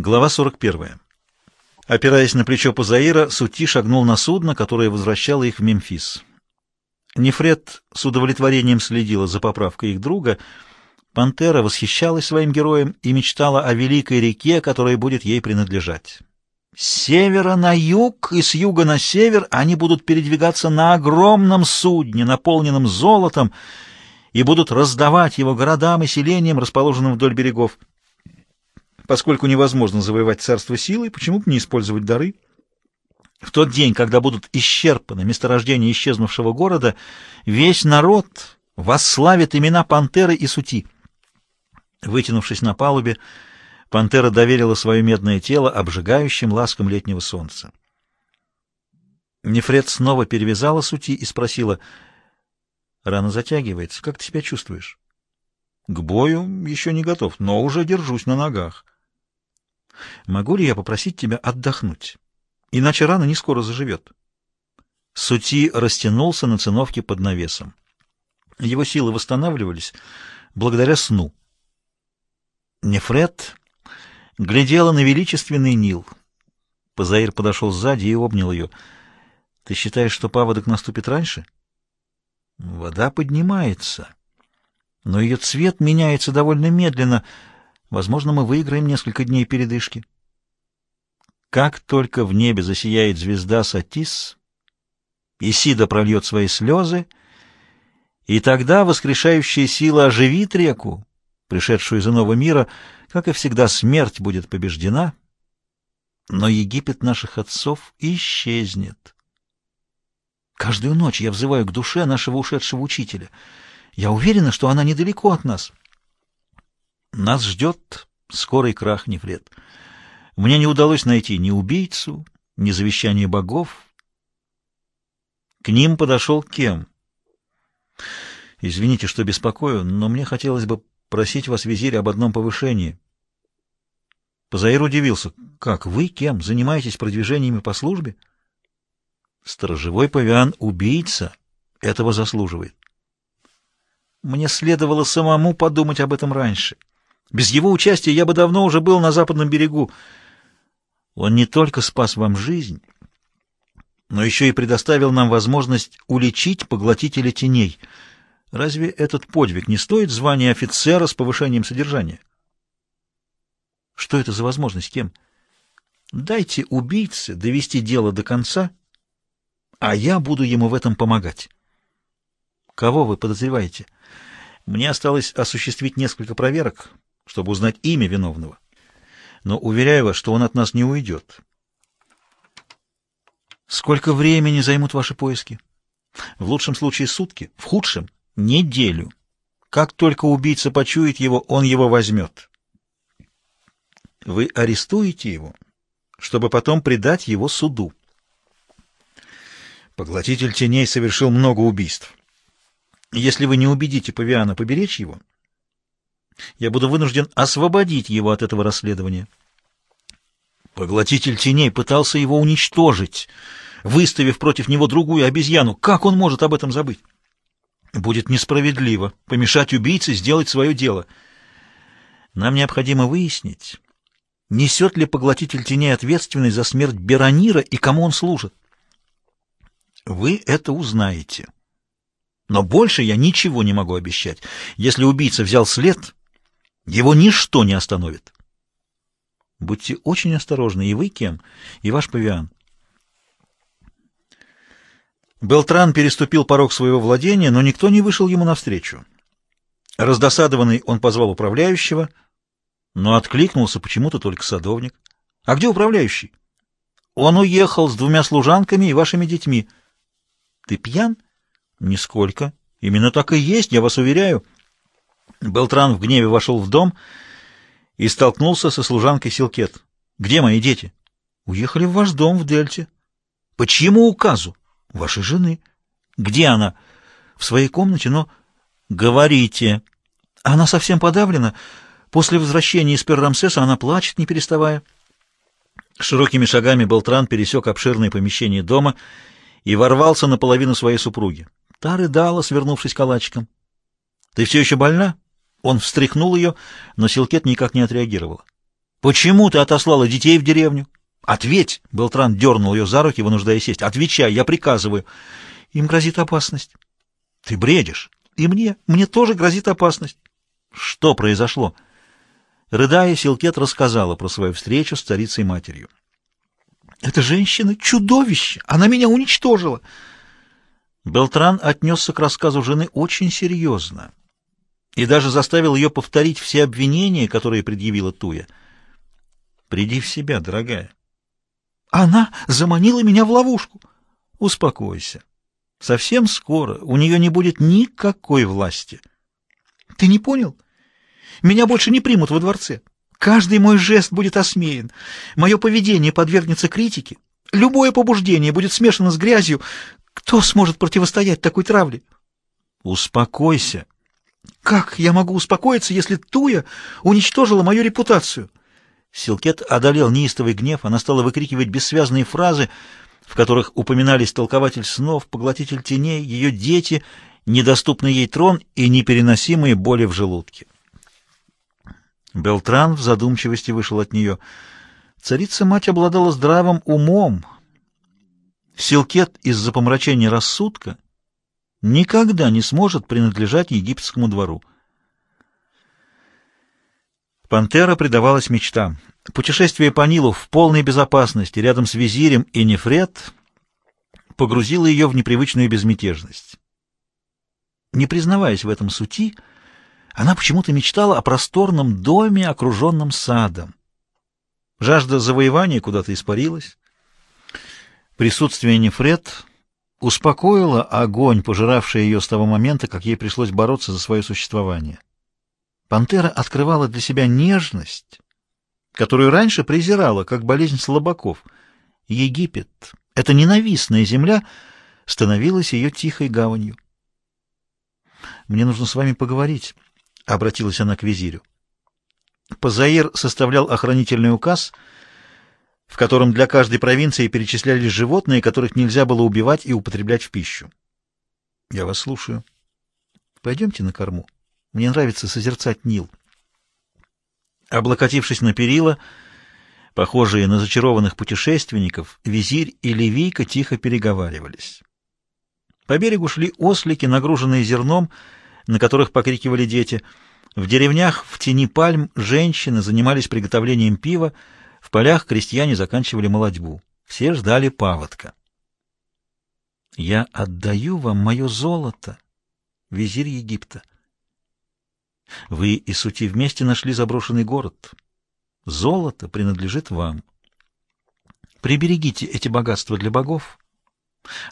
Глава 41. Опираясь на плечо Пазаира, Сути шагнул на судно, которое возвращало их в Мемфис. Нефред с удовлетворением следила за поправкой их друга. Пантера восхищалась своим героем и мечтала о великой реке, которая будет ей принадлежать. С севера на юг и с юга на север они будут передвигаться на огромном судне, наполненном золотом, и будут раздавать его городам и селениям, расположенным вдоль берегов. Поскольку невозможно завоевать царство силой, почему бы не использовать дары? В тот день, когда будут исчерпаны месторождения исчезнувшего города, весь народ восславит имена Пантеры и Сути. Вытянувшись на палубе, Пантера доверила свое медное тело обжигающим ласкам летнего солнца. Нефред снова перевязала Сути и спросила, «Рана затягивается. Как ты себя чувствуешь?» «К бою еще не готов, но уже держусь на ногах». Могу ли я попросить тебя отдохнуть? Иначе рана не скоро заживет. Сути растянулся на циновке под навесом. Его силы восстанавливались благодаря сну. Нефред глядела на величественный Нил. Позаир подошел сзади и обнял ее. — Ты считаешь, что паводок наступит раньше? Вода поднимается, но ее цвет меняется довольно медленно — Возможно, мы выиграем несколько дней передышки. Как только в небе засияет звезда Сатис, Исида прольет свои слезы, и тогда воскрешающая сила оживит реку, пришедшую из иного мира, как и всегда смерть будет побеждена, но Египет наших отцов исчезнет. Каждую ночь я взываю к душе нашего ушедшего учителя. Я уверена, что она недалеко от нас. Нас ждет скорый крах, Нефред. Мне не удалось найти ни убийцу, ни завещание богов. К ним подошел Кем. Извините, что беспокою, но мне хотелось бы просить вас, визирь, об одном повышении. Позаир удивился. Как вы, Кем, занимаетесь продвижениями по службе? Сторожевой павиан — убийца. Этого заслуживает. Мне следовало самому подумать об этом раньше. — без его участия я бы давно уже был на западном берегу. Он не только спас вам жизнь, но еще и предоставил нам возможность уличить поглотителя теней. Разве этот подвиг не стоит звания офицера с повышением содержания? Что это за возможность, кем? Дайте убийце довести дело до конца, а я буду ему в этом помогать. Кого вы подозреваете? Мне осталось осуществить несколько проверок — чтобы узнать имя виновного. Но уверяю вас, что он от нас не уйдет. Сколько времени займут ваши поиски? В лучшем случае сутки, в худшем — неделю. Как только убийца почует его, он его возьмет. Вы арестуете его, чтобы потом предать его суду. Поглотитель теней совершил много убийств. Если вы не убедите Павиана поберечь его, я буду вынужден освободить его от этого расследования. Поглотитель теней пытался его уничтожить, выставив против него другую обезьяну. Как он может об этом забыть? Будет несправедливо помешать убийце сделать свое дело. Нам необходимо выяснить, несет ли поглотитель теней ответственность за смерть Беронира и кому он служит. Вы это узнаете. Но больше я ничего не могу обещать. Если убийца взял след, его ничто не остановит. Будьте очень осторожны, и вы, Кем, и ваш павиан. Белтран переступил порог своего владения, но никто не вышел ему навстречу. Раздосадованный он позвал управляющего, но откликнулся почему-то только садовник. — А где управляющий? — Он уехал с двумя служанками и вашими детьми. — Ты пьян? — Нисколько. Именно так и есть, я вас уверяю. — Белтран в гневе вошел в дом и столкнулся со служанкой Силкет. «Где мои дети?» «Уехали в ваш дом в Дельте». «По чьему указу?» «Вашей жены». «Где она?» «В своей комнате, но...» «Говорите». «Она совсем подавлена. После возвращения из Перрамсеса она плачет, не переставая». Широкими шагами Белтран пересек обширное помещение дома и ворвался наполовину своей супруги. Та рыдала, свернувшись калачиком. «Ты все еще больна?» Он встряхнул ее, но Силкет никак не отреагировала. Почему ты отослала детей в деревню? Ответь! Белтран дернул ее за руки, вынуждая сесть. Отвечай, я приказываю. Им грозит опасность. Ты бредишь. И мне. Мне тоже грозит опасность. Что произошло? Рыдая, Силкет рассказала про свою встречу с царицей-матерью. «Эта женщина — чудовище! Она меня уничтожила!» Белтран отнесся к рассказу жены очень серьезно и даже заставил ее повторить все обвинения, которые предъявила Туя. «Приди в себя, дорогая». «Она заманила меня в ловушку». «Успокойся. Совсем скоро у нее не будет никакой власти». «Ты не понял? Меня больше не примут во дворце. Каждый мой жест будет осмеян. Мое поведение подвергнется критике. Любое побуждение будет смешано с грязью. Кто сможет противостоять такой травле? Успокойся. Как я могу успокоиться, если Туя уничтожила мою репутацию? Силкет одолел неистовый гнев, она стала выкрикивать бессвязные фразы, в которых упоминались толкователь снов, поглотитель теней, ее дети, недоступный ей трон и непереносимые боли в желудке. Белтран в задумчивости вышел от нее. Царица-мать обладала здравым умом. Силкет из-за помрачения рассудка никогда не сможет принадлежать египетскому двору. Пантера предавалась мечтам. Путешествие по Нилу в полной безопасности рядом с визирем и Нефред погрузило ее в непривычную безмятежность. Не признаваясь в этом сути, она почему-то мечтала о просторном доме, окруженном садом. Жажда завоевания куда-то испарилась. Присутствие Нефред успокоило огонь, пожиравший ее с того момента, как ей пришлось бороться за свое существование. Пантера открывала для себя нежность, которую раньше презирала, как болезнь слабаков. Египет, эта ненавистная земля, становилась ее тихой гаванью. «Мне нужно с вами поговорить», — обратилась она к визирю. Пазаир составлял охранительный указ, в котором для каждой провинции перечислялись животные, которых нельзя было убивать и употреблять в пищу. — Я вас слушаю. — Пойдемте на корму. Мне нравится созерцать Нил. Облокотившись на перила, похожие на зачарованных путешественников, визирь и левийка тихо переговаривались. По берегу шли ослики, нагруженные зерном, — на которых покрикивали дети. В деревнях в тени пальм женщины занимались приготовлением пива, в полях крестьяне заканчивали молодьбу. Все ждали паводка. «Я отдаю вам мое золото, визирь Египта. Вы и Сути вместе нашли заброшенный город. Золото принадлежит вам. Приберегите эти богатства для богов.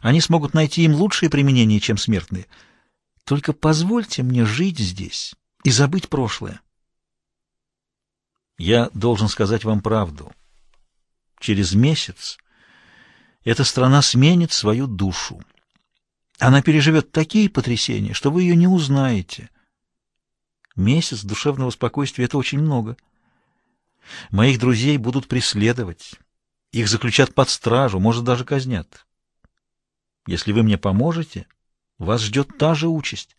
Они смогут найти им лучшее применение, чем смертные — только позвольте мне жить здесь и забыть прошлое. Я должен сказать вам правду. Через месяц эта страна сменит свою душу. Она переживет такие потрясения, что вы ее не узнаете. Месяц душевного спокойствия — это очень много. Моих друзей будут преследовать. Их заключат под стражу, может, даже казнят. Если вы мне поможете, вас ждет та же участь.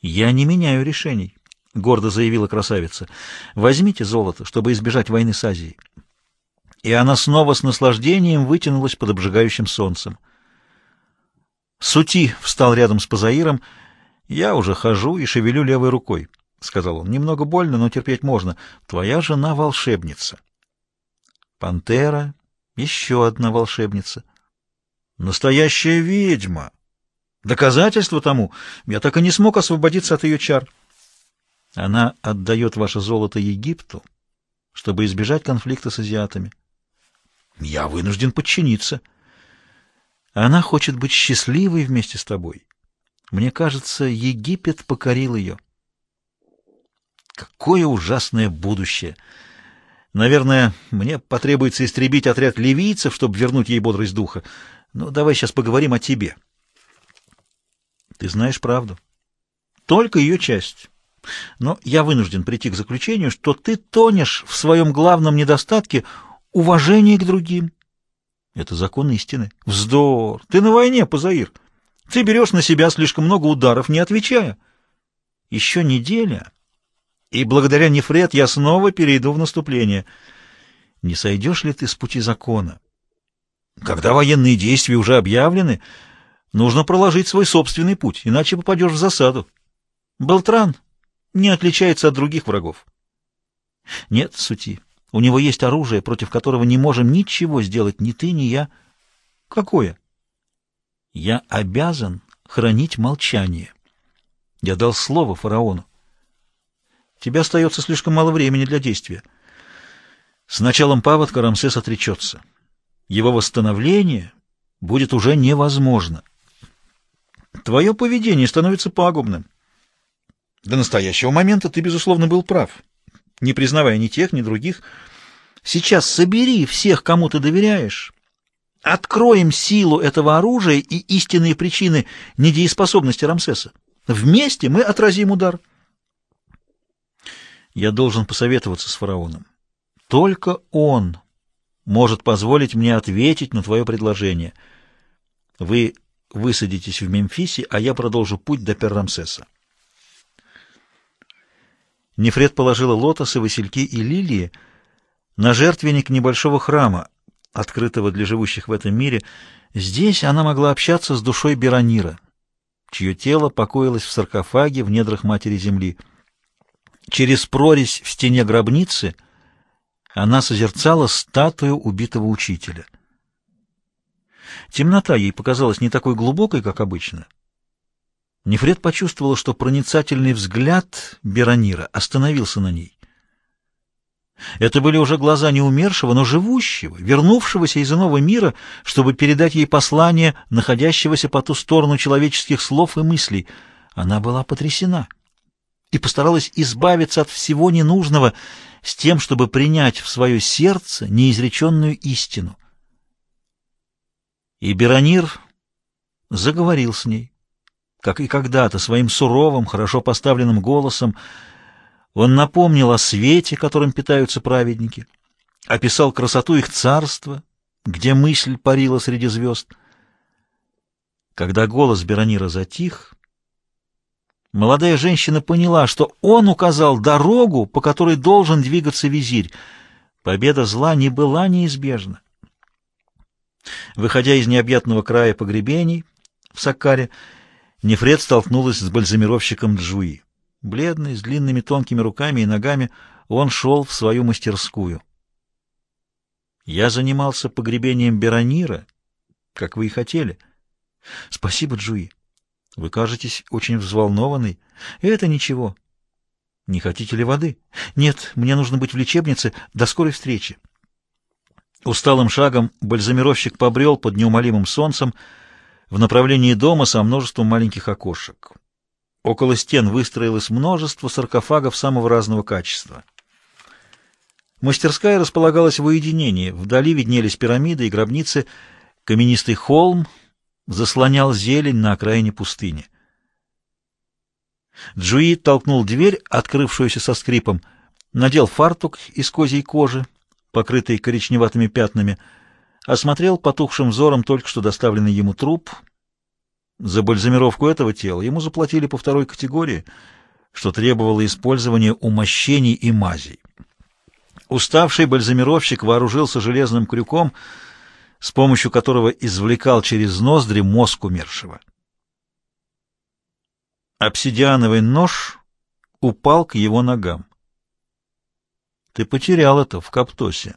Я не меняю решений, — гордо заявила красавица. Возьмите золото, чтобы избежать войны с Азией. И она снова с наслаждением вытянулась под обжигающим солнцем. Сути встал рядом с Пазаиром. «Я уже хожу и шевелю левой рукой», — сказал он. «Немного больно, но терпеть можно. Твоя жена волшебница». Пантера, еще одна волшебница. «Настоящая ведьма!» Доказательство тому, я так и не смог освободиться от ее чар. Она отдает ваше золото Египту, чтобы избежать конфликта с азиатами. Я вынужден подчиниться. Она хочет быть счастливой вместе с тобой. Мне кажется, Египет покорил ее. Какое ужасное будущее! Наверное, мне потребуется истребить отряд ливийцев, чтобы вернуть ей бодрость духа. Но ну, давай сейчас поговорим о тебе. Ты знаешь правду. Только ее часть. Но я вынужден прийти к заключению, что ты тонешь в своем главном недостатке уважении к другим. Это закон истины. Вздор! Ты на войне, Пазаир. Ты берешь на себя слишком много ударов, не отвечая. Еще неделя, И благодаря Нефред я снова перейду в наступление. Не сойдешь ли ты с пути закона? Когда военные действия уже объявлены, нужно проложить свой собственный путь, иначе попадешь в засаду. Белтран не отличается от других врагов. Нет, Сути, у него есть оружие, против которого не можем ничего сделать ни ты, ни я. Какое? Я обязан хранить молчание. Я дал слово фараону. Тебе остается слишком мало времени для действия. С началом паводка Рамсес отречется. Его восстановление будет уже невозможно. Твое поведение становится пагубным. До настоящего момента ты, безусловно, был прав, не признавая ни тех, ни других. Сейчас собери всех, кому ты доверяешь, откроем силу этого оружия и истинные причины недееспособности Рамсеса. Вместе мы отразим удар. Я должен посоветоваться с фараоном. Только он может позволить мне ответить на твое предложение. Вы высадитесь в Мемфисе, а я продолжу путь до Перрамсеса. Нефред положила лотосы, васильки и лилии на жертвенник небольшого храма, открытого для живущих в этом мире. Здесь она могла общаться с душой Беронира, чье тело покоилось в саркофаге в недрах Матери Земли. Через прорезь в стене гробницы она созерцала статую убитого учителя. Темнота ей показалась не такой глубокой, как обычно. Нефред почувствовала, что проницательный взгляд Беронира остановился на ней. Это были уже глаза не умершего, но живущего, вернувшегося из иного мира, чтобы передать ей послание, находящегося по ту сторону человеческих слов и мыслей. Она была потрясена и постаралась избавиться от всего ненужного с тем, чтобы принять в свое сердце неизреченную истину. И Беронир заговорил с ней, как и когда-то, своим суровым, хорошо поставленным голосом, он напомнил о свете, которым питаются праведники, описал красоту их царства, где мысль парила среди звезд. Когда голос Беронира затих, молодая женщина поняла, что он указал дорогу, по которой должен двигаться визирь. Победа зла не была неизбежна. Выходя из необъятного края погребений в Саккаре, Нефред столкнулась с бальзамировщиком Джуи. Бледный, с длинными тонкими руками и ногами, он шел в свою мастерскую. Я занимался погребением Беронира, как вы и хотели. Спасибо, Джуи. Вы кажетесь очень взволнованной. Это ничего. Не хотите ли воды? Нет, мне нужно быть в лечебнице. До скорой встречи. Усталым шагом бальзамировщик побрел под неумолимым солнцем в направлении дома со множеством маленьких окошек. Около стен выстроилось множество саркофагов самого разного качества. Мастерская располагалась в уединении. Вдали виднелись пирамиды и гробницы. Каменистый холм заслонял зелень на окраине пустыни. Джуи толкнул дверь, открывшуюся со скрипом, надел фартук из козьей кожи, покрытый коричневатыми пятнами, осмотрел потухшим взором только что доставленный ему труп — за бальзамировку этого тела ему заплатили по второй категории, что требовало использования умощений и мазей. Уставший бальзамировщик вооружился железным крюком, с помощью которого извлекал через ноздри мозг умершего. Обсидиановый нож упал к его ногам. Ты потерял это в Каптосе.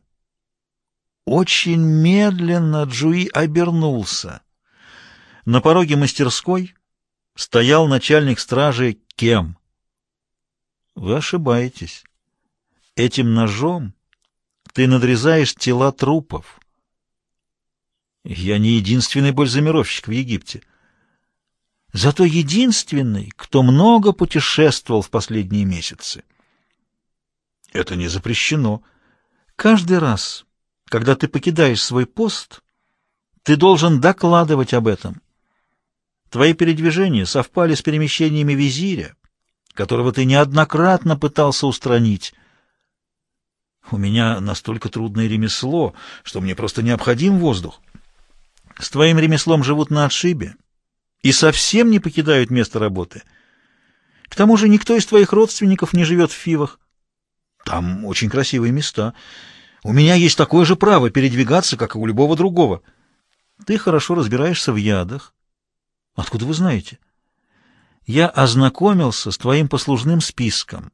Очень медленно Джуи обернулся. На пороге мастерской стоял начальник стражи Кем. Вы ошибаетесь. Этим ножом ты надрезаешь тела трупов. Я не единственный бальзамировщик в Египте. Зато единственный, кто много путешествовал в последние месяцы. Это не запрещено. Каждый раз, когда ты покидаешь свой пост, ты должен докладывать об этом. Твои передвижения совпали с перемещениями визиря, которого ты неоднократно пытался устранить. У меня настолько трудное ремесло, что мне просто необходим воздух. С твоим ремеслом живут на отшибе и совсем не покидают место работы. К тому же никто из твоих родственников не живет в Фивах. Там очень красивые места. У меня есть такое же право передвигаться, как и у любого другого. Ты хорошо разбираешься в ядах. Откуда вы знаете? Я ознакомился с твоим послужным списком.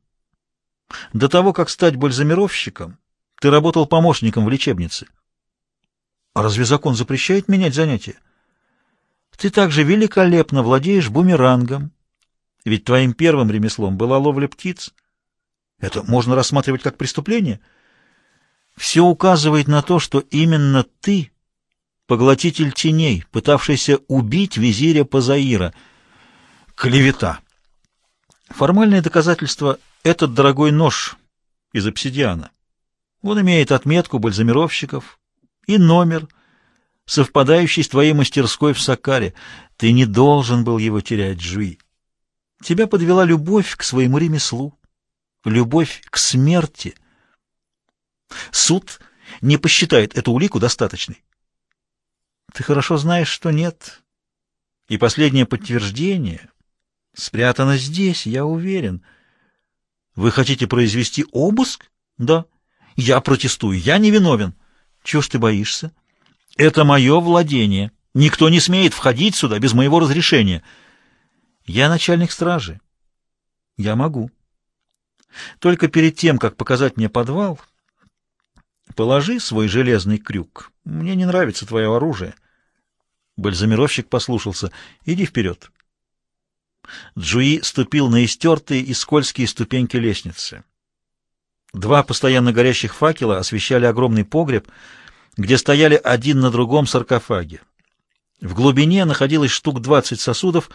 До того, как стать бальзамировщиком, ты работал помощником в лечебнице. А разве закон запрещает менять занятия? Ты также великолепно владеешь бумерангом, ведь твоим первым ремеслом была ловля птиц. Это можно рассматривать как преступление. Все указывает на то, что именно ты — поглотитель теней, пытавшийся убить визиря Пазаира. Клевета. Формальное доказательство — этот дорогой нож из обсидиана. Он имеет отметку бальзамировщиков и номер, совпадающий с твоей мастерской в Сакаре. Ты не должен был его терять, Жуи. Тебя подвела любовь к своему ремеслу, любовь к смерти. Суд не посчитает эту улику достаточной. Ты хорошо знаешь, что нет. И последнее подтверждение спрятано здесь, я уверен. Вы хотите произвести обыск? Да. Я протестую, я не виновен. Чего ж ты боишься? Это мое владение. Никто не смеет входить сюда без моего разрешения. Я начальник стражи. Я могу. Только перед тем, как показать мне подвал, положи свой железный крюк. Мне не нравится твое оружие. Бальзамировщик послушался. Иди вперед. Джуи ступил на истертые и скользкие ступеньки лестницы. Два постоянно горящих факела освещали огромный погреб, где стояли один на другом саркофаги. В глубине находилось штук двадцать сосудов,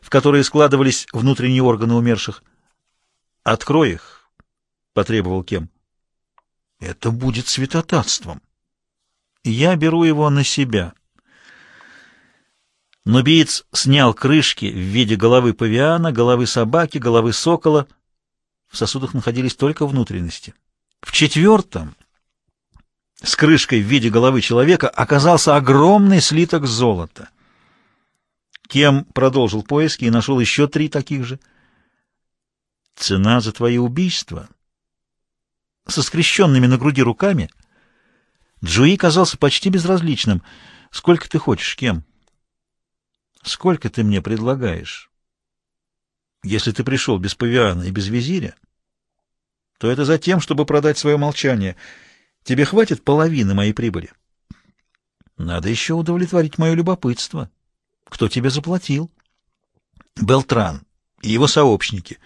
в которые складывались внутренние органы умерших. «Открой их», — потребовал Кем. «Это будет святотатством. Я беру его на себя». Нубиец снял крышки в виде головы павиана, головы собаки, головы сокола. В сосудах находились только внутренности. В четвертом, с крышкой в виде головы человека, оказался огромный слиток золота. Кем продолжил поиски и нашел еще три таких же. Цена за твои убийства. Со скрещенными на груди руками Джуи казался почти безразличным. Сколько ты хочешь, Кем? Сколько ты мне предлагаешь? Если ты пришел без павиана и без визиря, то это за тем, чтобы продать свое молчание. Тебе хватит половины моей прибыли. Надо еще удовлетворить мое любопытство. Кто тебе заплатил? Белтран и его сообщники.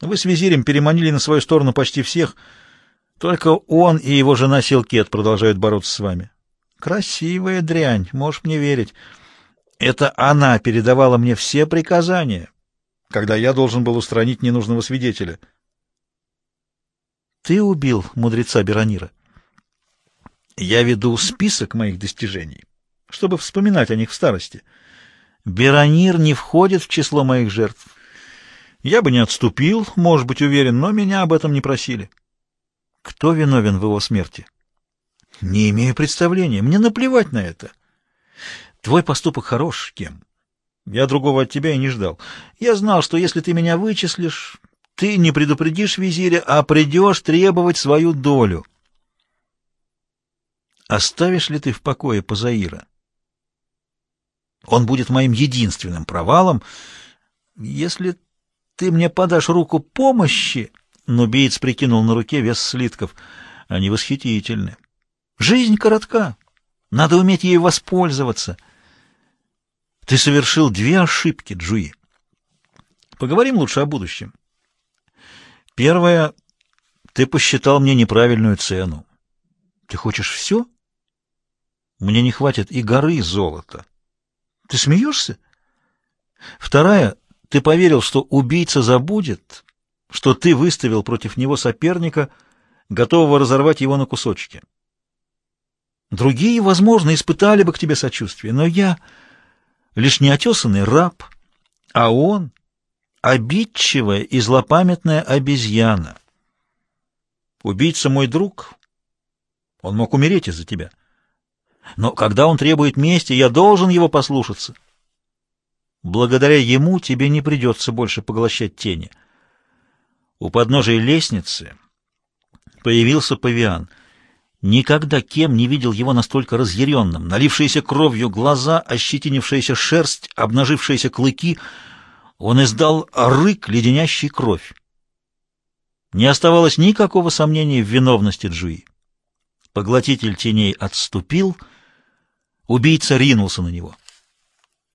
Вы с визирем переманили на свою сторону почти всех. Только он и его жена Силкет продолжают бороться с вами. Красивая дрянь, можешь мне верить. Это она передавала мне все приказания, когда я должен был устранить ненужного свидетеля. Ты убил мудреца Беронира. Я веду список моих достижений, чтобы вспоминать о них в старости. Беронир не входит в число моих жертв. Я бы не отступил, может быть, уверен, но меня об этом не просили. Кто виновен в его смерти? Не имею представления. Мне наплевать на это. Твой поступок хорош, Кем. Я другого от тебя и не ждал. Я знал, что если ты меня вычислишь, ты не предупредишь визиря, а придешь требовать свою долю. Оставишь ли ты в покое Пазаира? Он будет моим единственным провалом. Если ты мне подашь руку помощи... Нубиец прикинул на руке вес слитков. Они восхитительны. Жизнь коротка. Надо уметь ею воспользоваться. — ты совершил две ошибки, Джуи. Поговорим лучше о будущем. Первое. Ты посчитал мне неправильную цену. Ты хочешь все? Мне не хватит и горы золота. Ты смеешься? Вторая. Ты поверил, что убийца забудет, что ты выставил против него соперника, готового разорвать его на кусочки. Другие, возможно, испытали бы к тебе сочувствие, но я лишь неотесанный раб, а он — обидчивая и злопамятная обезьяна. Убийца мой друг, он мог умереть из-за тебя. Но когда он требует мести, я должен его послушаться. Благодаря ему тебе не придется больше поглощать тени. У подножия лестницы появился павиан. Никогда Кем не видел его настолько разъяренным. Налившиеся кровью глаза, ощетинившаяся шерсть, обнажившиеся клыки. Он издал рык, леденящий кровь. Не оставалось никакого сомнения в виновности Джуи. Поглотитель теней отступил, убийца ринулся на него.